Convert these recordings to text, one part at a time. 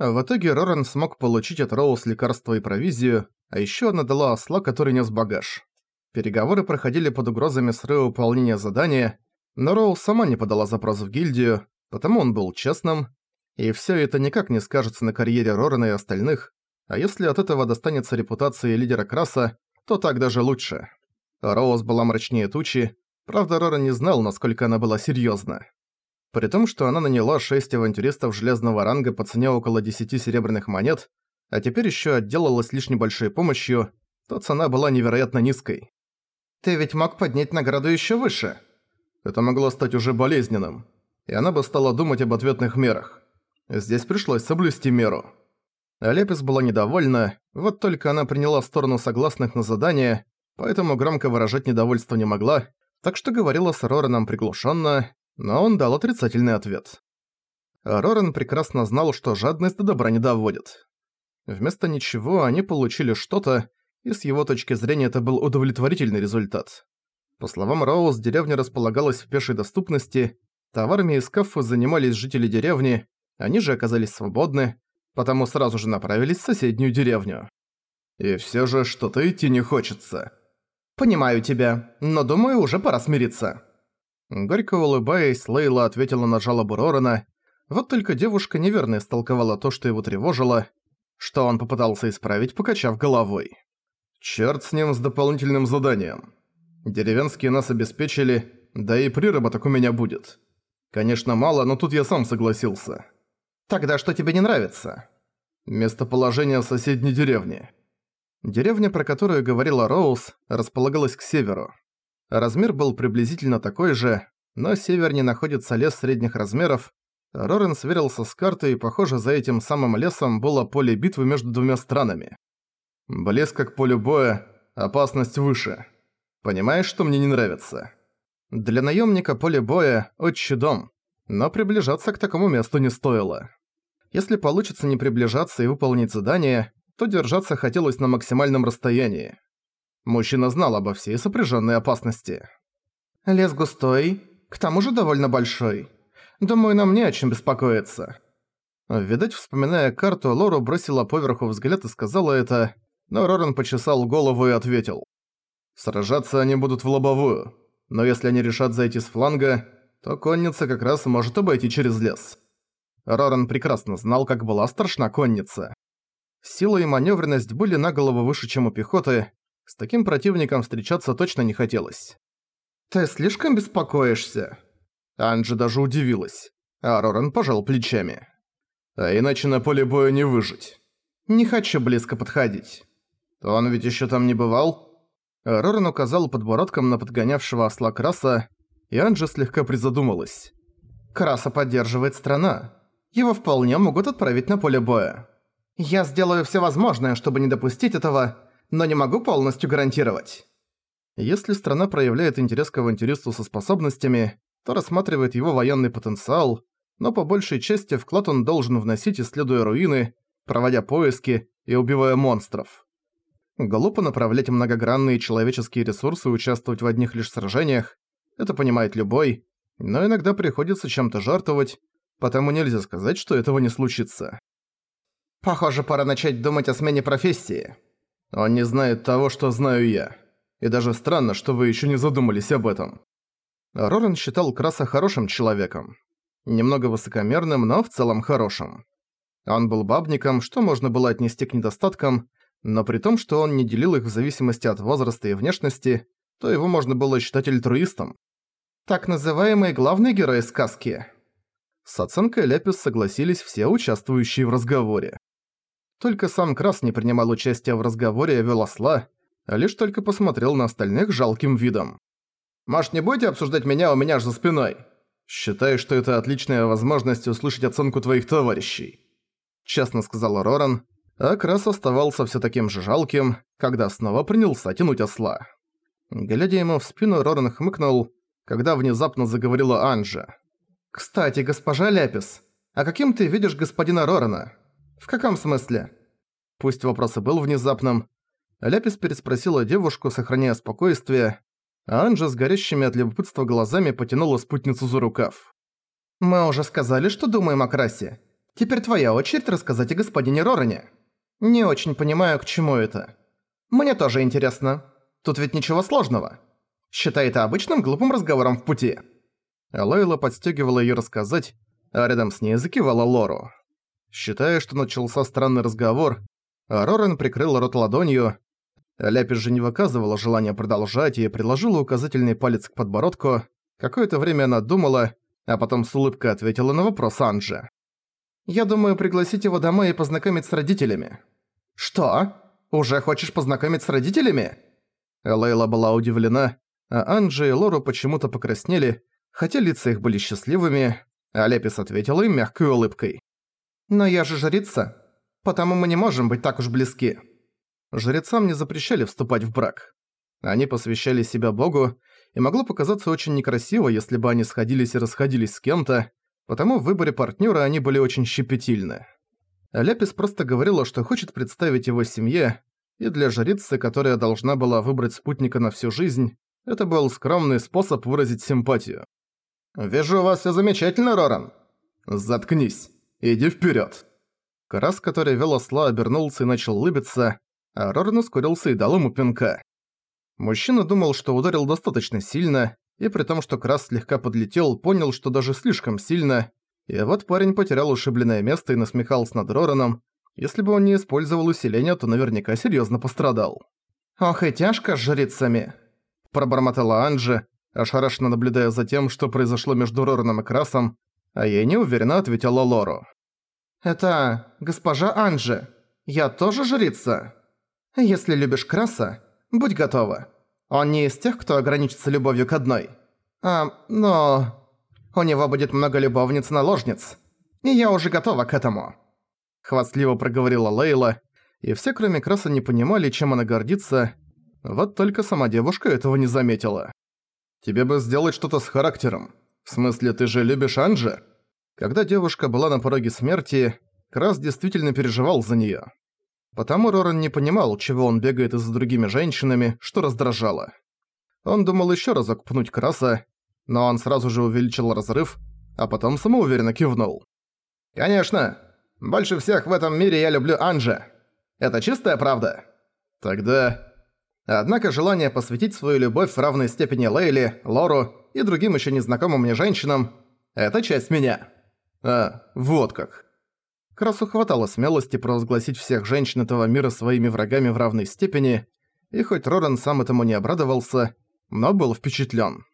В итоге Роран смог получить от Роуз лекарство и провизию, а ещё она дала осла, который нес багаж. Переговоры проходили под угрозами срыва выполнения задания, но Роуз сама не подала запрос в гильдию, потому он был честным, и всё это никак не скажется на карьере Рорана и остальных, а если от этого достанется репутация лидера Краса, то так даже лучше. Роуз была мрачнее тучи, правда Роран не знал, насколько она была серьёзна. При том, что она наняла шесть авантюристов железного ранга по цене около 10 серебряных монет, а теперь ещё отделалась лишь небольшой помощью, то цена была невероятно низкой. «Ты ведь мог поднять награду ещё выше?» Это могло стать уже болезненным, и она бы стала думать об ответных мерах. Здесь пришлось соблюсти меру. Алепис была недовольна, вот только она приняла сторону согласных на задание, поэтому громко выражать недовольство не могла, так что говорила с Рораном приглушенно, но он дал отрицательный ответ. Роран прекрасно знал, что жадность до добра не доводит. Вместо ничего они получили что-то, и с его точки зрения это был удовлетворительный результат. По словам Роуз, деревня располагалась в пешей доступности, товарами и скафы занимались жители деревни, они же оказались свободны, потому сразу же направились в соседнюю деревню. И всё же что-то идти не хочется. «Понимаю тебя, но думаю, уже пора смириться». Горько улыбаясь, Лейла ответила на жалобу Рорана. Вот только девушка неверно истолковала то, что его тревожило, что он попытался исправить, покачав головой. «Чёрт с ним с дополнительным заданием. Деревенские нас обеспечили, да и приработок у меня будет. Конечно, мало, но тут я сам согласился». «Тогда что тебе не нравится?» «Местоположение соседней деревни». Деревня, про которую говорила Роуз, располагалась к северу. Размер был приблизительно такой же, но севернее находится лес средних размеров. Рорен сверился с картой, и, похоже, за этим самым лесом было поле битвы между двумя странами. Близко к полю боя, опасность выше. Понимаешь, что мне не нравится? Для наемника поле боя – отчий дом, но приближаться к такому месту не стоило. Если получится не приближаться и выполнить задание, то держаться хотелось на максимальном расстоянии. Мужчина знал обо всей сопряженной опасности. «Лес густой, к тому же довольно большой. Думаю, нам не о чем беспокоиться». Видать, вспоминая карту, Лору бросила поверху взгляд и сказала это, но Роран почесал голову и ответил. «Сражаться они будут в лобовую, но если они решат зайти с фланга, то конница как раз может обойти через лес». Роран прекрасно знал, как была страшна конница. Сила и маневренность были на голову выше, чем у пехоты, с таким противником встречаться точно не хотелось. «Ты слишком беспокоишься?» Анджи даже удивилась, а Роран пожал плечами. «А иначе на поле боя не выжить. Не хочу близко подходить. Он ведь еще там не бывал?» Роран указал подбородком на подгонявшего осла Краса, и Анджи слегка призадумалась. «Краса поддерживает страна. Его вполне могут отправить на поле боя. Я сделаю все возможное, чтобы не допустить этого, но не могу полностью гарантировать. Если страна проявляет интерес к авантюристу со способностями, то рассматривает его военный потенциал, но по большей части вклад он должен вносить, исследуя руины, проводя поиски и убивая монстров. Глупо направлять многогранные человеческие ресурсы участвовать в одних лишь сражениях, это понимает любой, но иногда приходится чем-то жертвовать, потому нельзя сказать, что этого не случится. Похоже, пора начать думать о смене профессии. Он не знает того, что знаю я. И даже странно, что вы еще не задумались об этом. Рорен считал Краса хорошим человеком. Немного высокомерным, но в целом хорошим. Он был бабником, что можно было отнести к недостаткам, но при том, что он не делил их в зависимости от возраста и внешности, то его можно было считать альтруистом. Так называемый главный герой сказки. С оценкой Лепис согласились все участвующие в разговоре. Только сам Крас не принимал участия в разговоре и вел осла, а лишь только посмотрел на остальных жалким видом. «Может, не будете обсуждать меня у меня аж за спиной?» «Считаю, что это отличная возможность услышать оценку твоих товарищей», — честно сказал Роран, а Крас оставался все таким же жалким, когда снова принялся тянуть осла. Глядя ему в спину, Роран хмыкнул, когда внезапно заговорила Анжа. «Кстати, госпожа Ляпис, а каким ты видишь господина Рорана?» «В каком смысле?» Пусть вопрос и был внезапным, Ляпис переспросила девушку, сохраняя спокойствие, а Анжа с горящими от любопытства глазами потянула спутницу за рукав. «Мы уже сказали, что думаем о красе. Теперь твоя очередь рассказать о господине Рорене. Не очень понимаю, к чему это. Мне тоже интересно. Тут ведь ничего сложного. Считай это обычным глупым разговором в пути». Лейла подстегивала её рассказать, а рядом с ней закивала Лору. Считая, что начался странный разговор, Рорен прикрыл рот ладонью. Ляпис же не выказывала желания продолжать и предложила указательный палец к подбородку. Какое-то время она думала, а потом с улыбкой ответила на вопрос Анжи. «Я думаю пригласить его домой и познакомить с родителями». «Что? Уже хочешь познакомить с родителями?» Лейла была удивлена, а Анджи и Лору почему-то покраснели, хотя лица их были счастливыми, а Лепис ответила им мягкой улыбкой. «Но я же жрица, потому мы не можем быть так уж близки». Жрецам не запрещали вступать в брак. Они посвящали себя Богу, и могло показаться очень некрасиво, если бы они сходились и расходились с кем-то, потому в выборе партнера они были очень щепетильны. Лепис просто говорила, что хочет представить его семье, и для жрицы, которая должна была выбрать спутника на всю жизнь, это был скромный способ выразить симпатию. «Вижу, вас все замечательно, Роран!» «Заткнись! Иди вперед. Карас, который вел осла, обернулся и начал улыбиться, а Роран ускорился и дал ему пинка. Мужчина думал, что ударил достаточно сильно, и при том, что Крас слегка подлетел, понял, что даже слишком сильно, и вот парень потерял ушибленное место и насмехался над Рораном. Если бы он не использовал усиление, то наверняка серьезно пострадал. «Ох и тяжко с жрицами!» Пробормотала Анджи, ошарашенно наблюдая за тем, что произошло между Рораном и Красом, а ей неуверенно ответила Лору. «Это госпожа Анджи. Я тоже жрица. Если любишь Краса, будь готова. Он не из тех, кто ограничится любовью к одной. А, но... У него будет много любовниц-наложниц. И я уже готова к этому». Хвастливо проговорила Лейла, и все кроме Краса не понимали, чем она гордится, вот только сама девушка этого не заметила. «Тебе бы сделать что-то с характером. В смысле, ты же любишь Анджи?» Когда девушка была на пороге смерти, Крас действительно переживал за неё. Потому Роран не понимал, чего он бегает за другими женщинами, что раздражало. Он думал ещё разок пнуть Краса, но он сразу же увеличил разрыв, а потом самоуверенно кивнул. «Конечно! Больше всех в этом мире я люблю Анджи. Это чистая правда?» «Тогда Однако желание посвятить свою любовь в равной степени Лейли, Лору и другим еще незнакомым мне женщинам – это часть меня. А, вот как. Красу хватало смелости провозгласить всех женщин этого мира своими врагами в равной степени, и хоть Роран сам этому не обрадовался, но был впечатлен.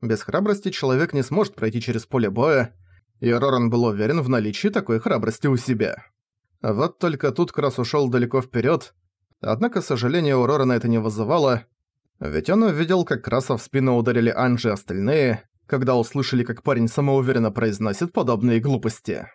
Без храбрости человек не сможет пройти через поле боя, и Роран был уверен в наличии такой храбрости у себя. Вот только тут Крас ушел далеко вперед, Однако сожаления у Рорана это не вызывало, ведь он увидел, как Краса в спину ударили Анжи и остальные, когда услышали, как парень самоуверенно произносит подобные глупости.